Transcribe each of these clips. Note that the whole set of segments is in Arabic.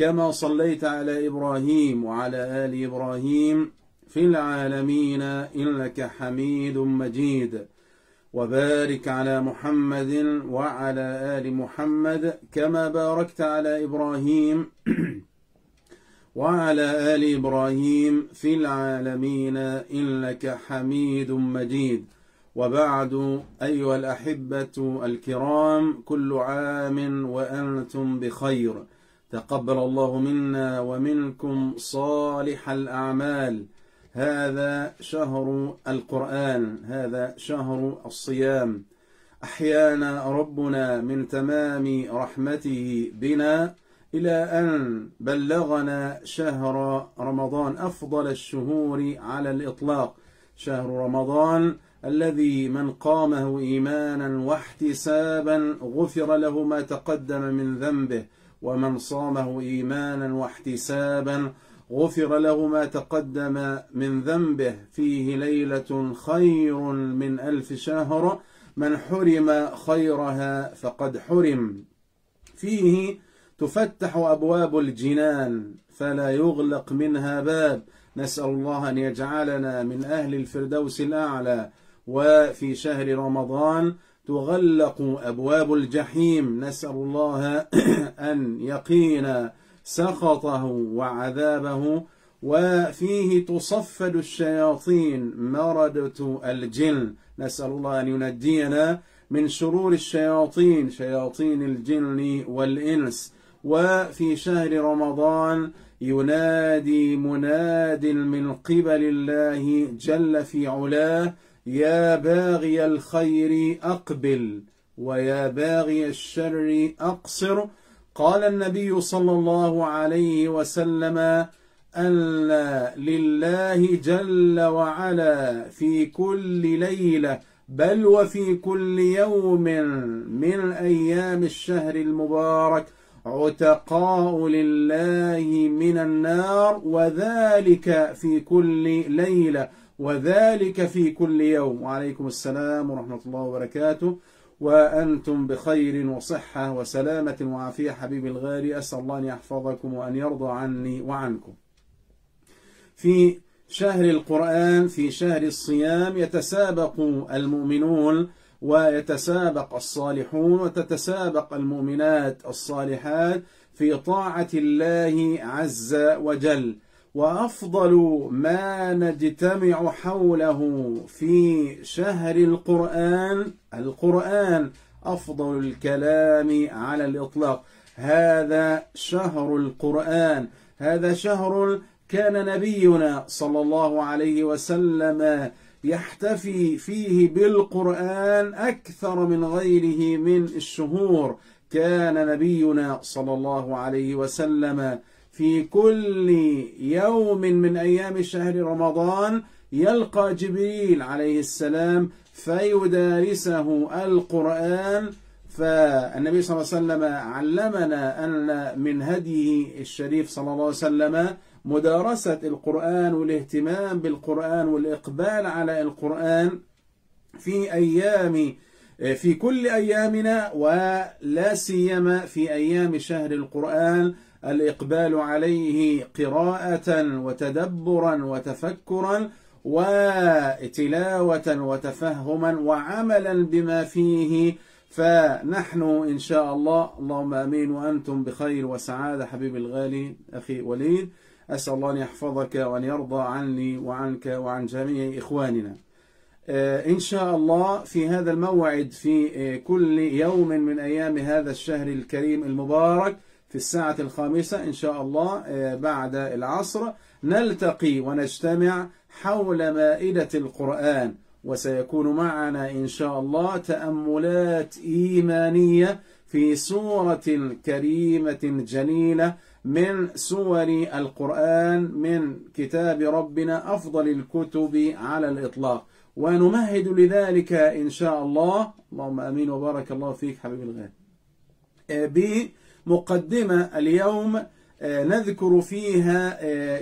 كما صليت على إبراهيم وعلى آل إبراهيم في العالمين إنك حميد مجيد. وبارك على محمد وعلى آل محمد كما باركت على إبراهيم وعلى آل إبراهيم في العالمين إنك حميد مجيد. وبعد أيها الأحبة الكرام كل عام وأنتم بخير. تقبل الله منا ومنكم صالح الأعمال. هذا شهر القرآن هذا شهر الصيام. أحيانا ربنا من تمام رحمته بنا إلى أن بلغنا شهر رمضان أفضل الشهور على الإطلاق. شهر رمضان الذي من قامه إيمانا واحتسابا غفر له ما تقدم من ذنبه. ومن صامه إيمانا واحتسابا غفر له ما تقدم من ذنبه. فيه ليلة خير من ألف شهر. من حرم خيرها فقد حرم. فيه تفتح أبواب الجنان فلا يغلق منها باب. نسأل الله أن يجعلنا من أهل الفردوس الأعلى. وفي شهر رمضان تغلق أبواب الجحيم. نسأل الله أن يقينا سخطه وعذابه وفيه تصفد الشياطين مردة الجن. نسأل الله أن ينجينا من شرور الشياطين شياطين الجن والإنس. وفي شهر رمضان ينادي مناد من قبل الله جل في علاه يا باغي الخير أقبل ويا باغي الشر أقصر. قال النبي صلى الله عليه وسلم أن لله جل وعلا في كل ليلة بل وفي كل يوم من أيام الشهر المبارك عتقاء لله من النار وذلك في كل ليلة. وذلك في كل يوم. وعليكم السلام ورحمة الله وبركاته. وأنتم بخير وصحة وسلامة وعافية حبيبي الغالي. أسأل الله أن يحفظكم وأن يرضى عني وعنكم. في شهر القرآن في شهر الصيام يتسابق المؤمنون ويتسابق الصالحون وتتسابق المؤمنات الصالحات في طاعة الله عز وجل. وأفضل ما نجتمع حوله في شهر القرآن. القرآن أفضل الكلام على الإطلاق. هذا شهر القرآن. هذا شهر كان نبينا صلى الله عليه وسلم يحتفي فيه بالقرآن أكثر من غيره من الشهور. كان نبينا صلى الله عليه وسلم في كل يوم من أيام شهر رمضان يلقى جبريل عليه السلام فيدارسه القرآن. فالنبي صلى الله عليه وسلم علمنا أن من هديه الشريف صلى الله عليه وسلم مدارسة القرآن والاهتمام بالقرآن والإقبال على القرآن في أيام في كل أيامنا ولا سيما في أيام شهر القرآن الإقبال عليه قراءة وتدبرا وتفكرا وتلاوة وتفهما وعملا بما فيه. فنحن إن شاء الله اللهم أمين وأنتم بخير وسعادة حبيبي الغالي أخي وليد. أسأل الله أن يحفظك وأن يرضى عني وعنك وعن جميع إخواننا. إن شاء الله في هذا الموعد في كل يوم من أيام هذا الشهر الكريم المبارك في الساعة الخامسة إن شاء الله بعد العصر نلتقي ونجتمع حول مائدة القرآن وسيكون معنا إن شاء الله تأملات إيمانية في سورة كريمة جليلة من سور القرآن من كتاب ربنا أفضل الكتب على الإطلاق. ونمهد لذلك إن شاء الله. اللهم أمين وبارك الله فيك حبيبي الغالي بمقدمة اليوم نذكر فيها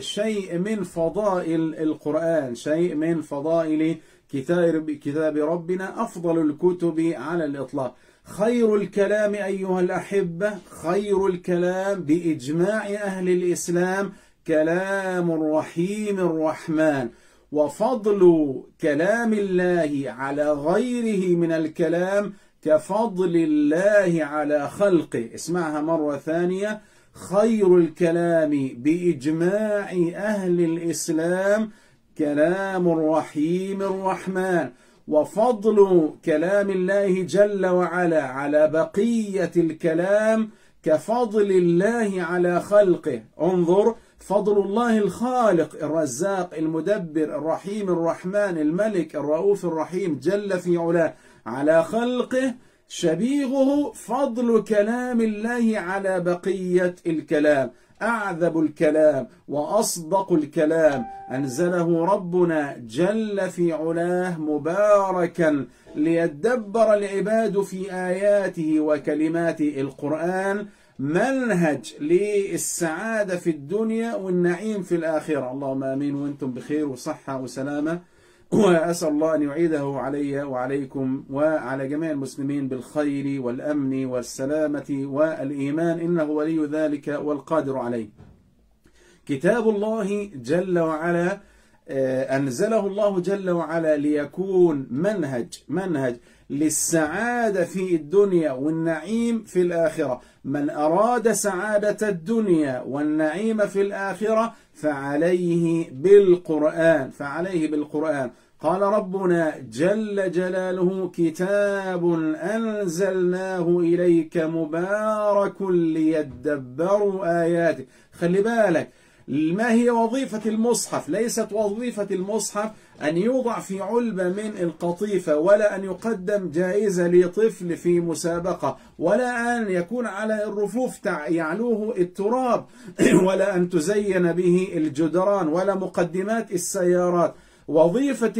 شيء من فضائل القرآن شيء من فضائل كتاب كتاب ربنا أفضل الكتب على الإطلاق. خير الكلام أيها الأحبة خير الكلام بإجماع أهل الإسلام. كلام الرحيم الرحمن. وفضل كلام الله على غيره من الكلام كفضل الله على خلقه. اسمعها مرة ثانية. خير الكلام بإجماع أهل الإسلام كلام الرحيم الرحمن. وفضل كلام الله جل وعلا على بقية الكلام كفضل الله على خلقه. انظر فضل الله الخالق الرزاق المدبر الرحيم الرحمن الملك الرؤوف الرحيم جل في علاه على خلقه شبيهه فضل كلام الله على بقية الكلام أعذب الكلام وأصدق الكلام. أنزله ربنا جل في علاه مباركا ليدبر العباد في آياته وكلمات القرآن. منهج للسعادة في الدنيا والنعيم في الآخرة. اللهم آمين. وأنتم بخير وصحة وسلامة. وأسأل الله أن يعيده علي وعليكم وعلى جميع المسلمين بالخير والأمن والسلامة والإيمان. إنه ولي ذلك والقادر عليه. كتاب الله جل وعلا أنزله الله جل وعلا ليكون منهج. منهج للسعادة في الدنيا والنعيم في الآخرة. من أراد سعادة الدنيا والنعيم في الآخرة فعليه بالقرآن فعليه بالقرآن. قال ربنا جل جلاله كتاب أنزلناه إليك مبارك ليدبروا آياته. خلي بالك ما هي وظيفة المصحف؟ ليست وظيفة المصحف أن يوضع في علبة من القطيفة ولا أن يقدم جائزة لطفل في مسابقة ولا أن يكون على الرفوف يعلوه التراب ولا أن تزين به الجدران ولا مقدمات السيارات. وظيفة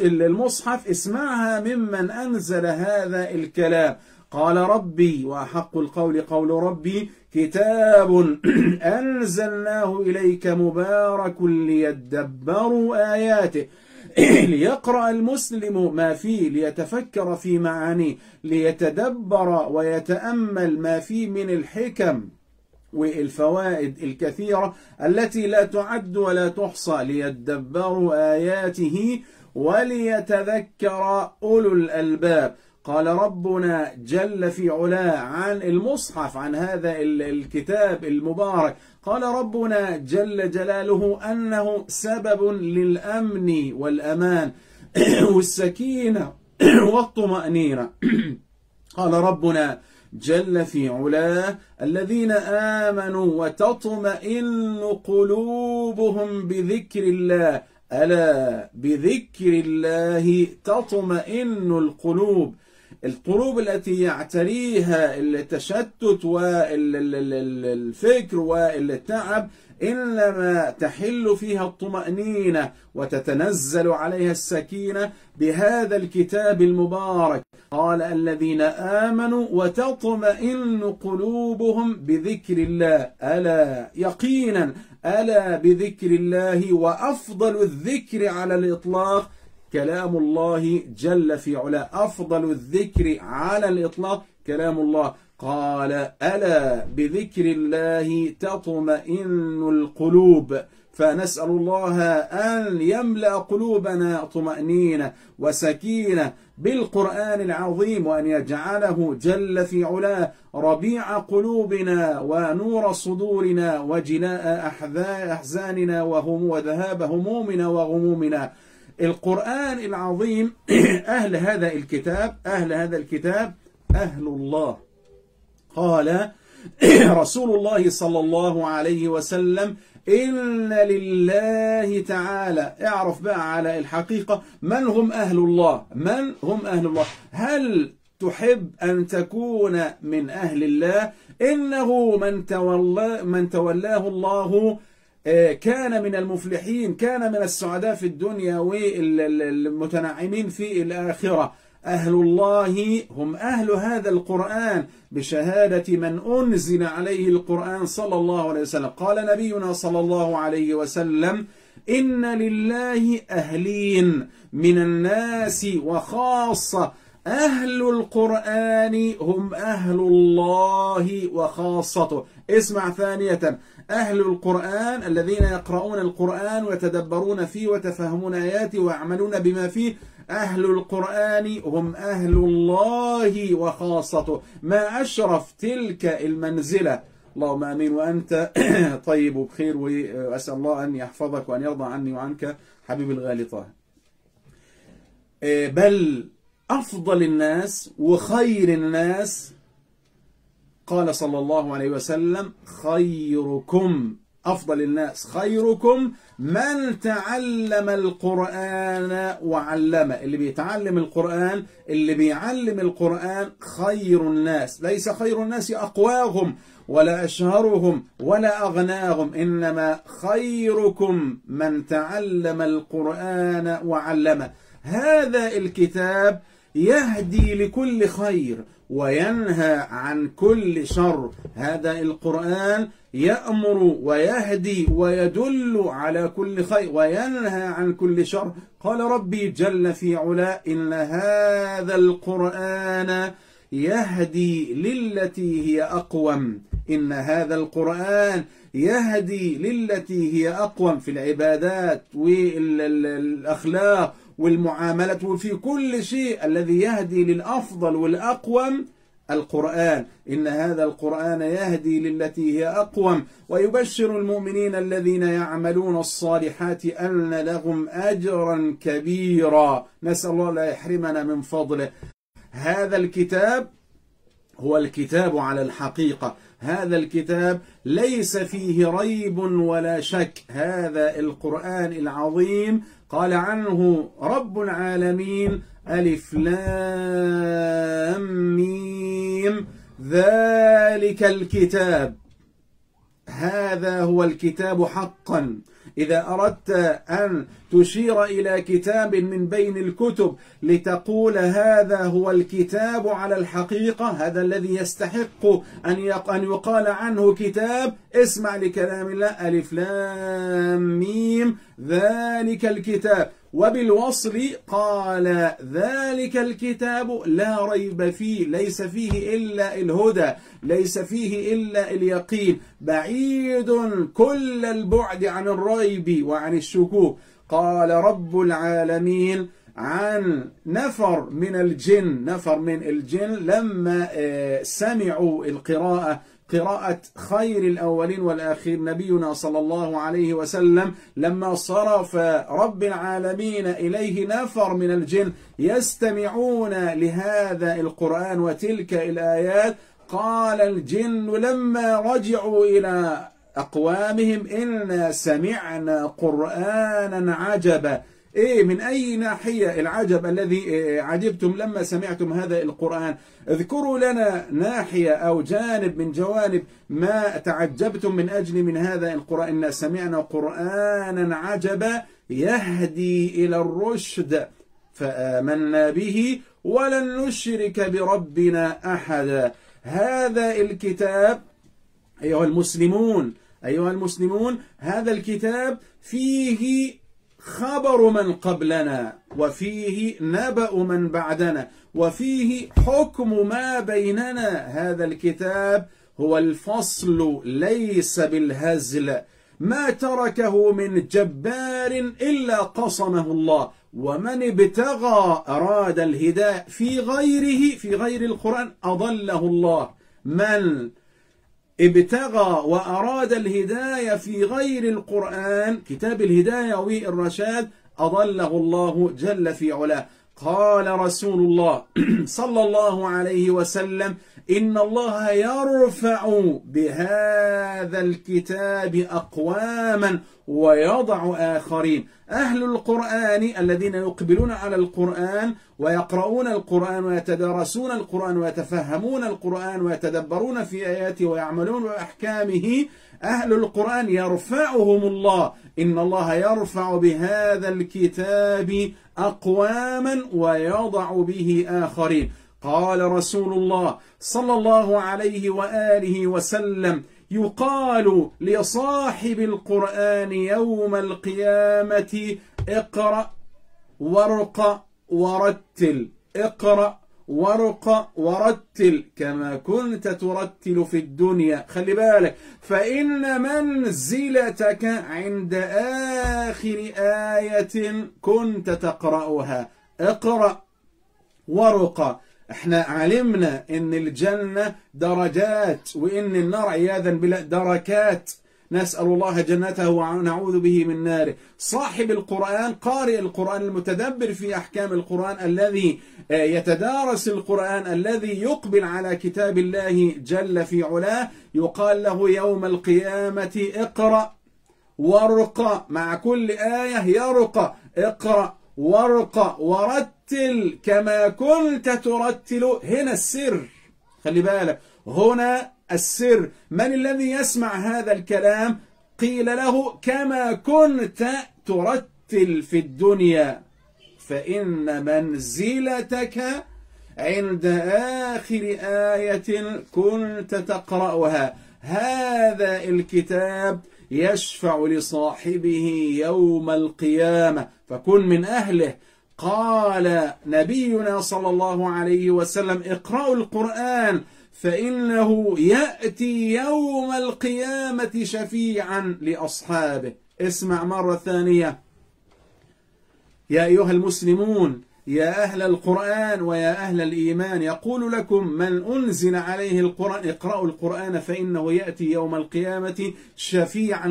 المصحف اسمعها ممن أنزل هذا الكلام. قال ربي وأحق القول قول ربي كتاب أنزلناه إليك مبارك ليدبروا آياته. ليقرأ المسلم ما فيه ليتفكر في معانيه ليتدبر ويتأمل ما فيه من الحكم والفوائد الكثيرة التي لا تعد ولا تحصى ليدبروا آياته وليتذكر أولو الألباب. قال ربنا جل في علاه عن المصحف عن هذا الكتاب المبارك. قال ربنا جل جلاله أنه سبب للأمن والأمان والسكينة والطمأنينة. قال ربنا جل في علاه الذين آمنوا وتطمئن قلوبهم بذكر الله. ألا بذكر الله تطمئن القلوب. القلوب التي يعتريها التشتت والفكر والتعب إنما تحل فيها الطمأنينة وتتنزل عليها السكينة بهذا الكتاب المبارك. قال الذين آمنوا وتطمئن قلوبهم بذكر الله. ألا يقينا ألا بذكر الله وأفضل الذكر على الإطلاق. كلام الله جل في علا أفضل الذكر على الإطلاق كلام الله. قال ألا بذكر الله تطمئن القلوب. فنسأل الله أن يملأ قلوبنا طمأنينة وسكينة بالقرآن العظيم وأن يجعله جل في علاه ربيع قلوبنا ونور صدورنا وجلاء أحزاننا وهم وذهاب همومنا وغمومنا. القرآن العظيم أهل هذا الكتاب أهل هذا الكتاب أهل الله. قال رسول الله صلى الله عليه وسلم إن لله تعالى. اعرف بقى على الحقيقة من هم أهل الله؟ من هم أهل الله؟ هل تحب أن تكون من أهل الله؟ إنه من, تولى من تولاه الله كان من المفلحين كان من السعداء في الدنيا والمتنعمين في الآخرة. أهل الله هم أهل هذا القرآن بشهادة من أنزل عليه القرآن صلى الله عليه وسلم. قال نبينا صلى الله عليه وسلم إن لله أهلين من الناس وخاصة أهل القرآن هم أهل الله وخاصته. اسمع ثانية أهل القرآن الذين يقرؤون القرآن ويتدبرون فيه وتفهمون آياته ويعملون بما فيه أهل القرآن هم أهل الله وخاصته. ما أشرف تلك المنزلة. اللهم آمين. وأنت طيب وبخير وأسأل الله أن يحفظك وأن يرضى عني وعنك حبيب الغالي طه. بل أفضل الناس وخير الناس قال صلى الله عليه وسلم خيركم أفضل الناس خيركم من تعلم القرآن وعلمه. اللي بيتعلم القرآن اللي بيعلم القرآن خير الناس ليس خير الناس أقواهم ولا أشهرهم ولا أغناهم إنما خيركم من تعلم القرآن وعلمه. هذا الكتاب يهدي لكل خير وينهى عن كل شر. هذا القرآن يأمر ويهدي ويدل على كل خير وينهى عن كل شر. قال ربي جل في علا إن هذا القرآن يهدي للتي هي أقوم. إن هذا القرآن يهدي للتي هي أقوم في العبادات والأخلاق والمعاملة وفي كل شيء الذي يهدي للأفضل والأقوم القرآن. إن هذا القرآن يهدي للتي هي أقوم ويبشر المؤمنين الذين يعملون الصالحات أن لهم أجرا كبيرا. نسأل الله لا يحرمنا من فضله. هذا الكتاب هو الكتاب على الحقيقة. هذا الكتاب ليس فيه ريب ولا شك. هذا القرآن العظيم. قال عنه رب العالمين ألف لام ميم. ذلك الكتاب. هذا هو الكتاب حقا. إذا أردت أن تشير إلى كتاب من بين الكتب لتقول هذا هو الكتاب على الحقيقة هذا الذي يستحق أن يقال عنه كتاب اسمع لكلام الله ألف لام ميم ذلك الكتاب. وبالوصل قال ذلك الكتاب لا ريب فيه ليس فيه إلا الهدى ليس فيه إلا اليقين. بعيد كل البعد عن الريب وعن الشكوك. قال رب العالمين عن نفر من الجن نفر من الجن لما سمعوا القراءة قراءة خير الأولين والآخرين نبينا صلى الله عليه وسلم لما صرف رب العالمين إليه نفر من الجن يستمعون لهذا القرآن وتلك الآيات. قال الجن لما رجعوا إلى أقوامهم إنا سمعنا قرآنا عجبا. إيه من أي ناحية العجب الذي عجبتم لما سمعتم هذا القرآن؟ اذكروا لنا ناحية أو جانب من جوانب ما تعجبتم من أجل من هذا القرآن. إنا سمعنا قرآنا عجبا يهدي إلى الرشد فآمنا به ولن نشرك بربنا أحدا. هذا الكتاب أيها المسلمون أيها المسلمون هذا الكتاب فيه خبر من قبلنا وفيه نبأ من بعدنا وفيه حكم ما بيننا. هذا الكتاب هو الفصل ليس بالهزل. ما تركه من جبار إلا قصمه الله. ومن ابتغى أراد الهداية في غيره في غير القرآن أضله الله. من؟ ابتغى وأراد الهداية في غير القرآن كتاب الهداية والرشاد أضله الله جل في علاه. قال رسول الله صلى الله عليه وسلم إن الله يرفع بهذا الكتاب أقواما ويضع آخرين. أهل القرآن الذين يقبلون على القرآن ويقرؤون القرآن ويتدارسون القرآن ويتفهمون القرآن ويتدبرون في آياته ويعملون بأحكامه أهل القرآن يرفعهم الله. إن الله يرفع بهذا الكتاب أقواما ويضع به آخرين. قال رسول الله صلى الله عليه وآله وسلم يقال لصاحب القرآن يوم القيامة اقرأ ورق ورتل. اقرأ ورق ورتل كما كنت ترتل في الدنيا. خلي بالك فإن منزلتك عند آخر آية كنت تقرأها. اقرأ ورق. إحنا علمنا إن الجنة درجات وإن النار عياذا بالله دركات. نسأل الله جنته ونعوذ به من ناره. صاحب القرآن قارئ القرآن المتدبر في أحكام القرآن الذي يتدارس القرآن الذي يقبل على كتاب الله جل في علاه يقال له يوم القيامة اقرأ وارق. مع كل آية يرق. اقرأ وارق. ورتل كما كنت ترتل. هنا السر. خلي بالك. هنا السر. من الذي يسمع هذا الكلام؟ قيل له كما كنت ترتل في الدنيا فإن منزلتك عند آخر آية كنت تقرأها. هذا الكتاب يشفع لصاحبه يوم القيامة. فكن من أهله. قال نبينا صلى الله عليه وسلم اقرأوا القرآن. فإنه يأتي يوم القيامة شفيعا لأصحابه. اسمع مرة ثانية. يا أيها المسلمون يا أهل القرآن ويا أهل الإيمان يقول لكم من أنزل عليه القرآن اقرأوا القرآن فإنه يأتي يوم القيامة شفيعا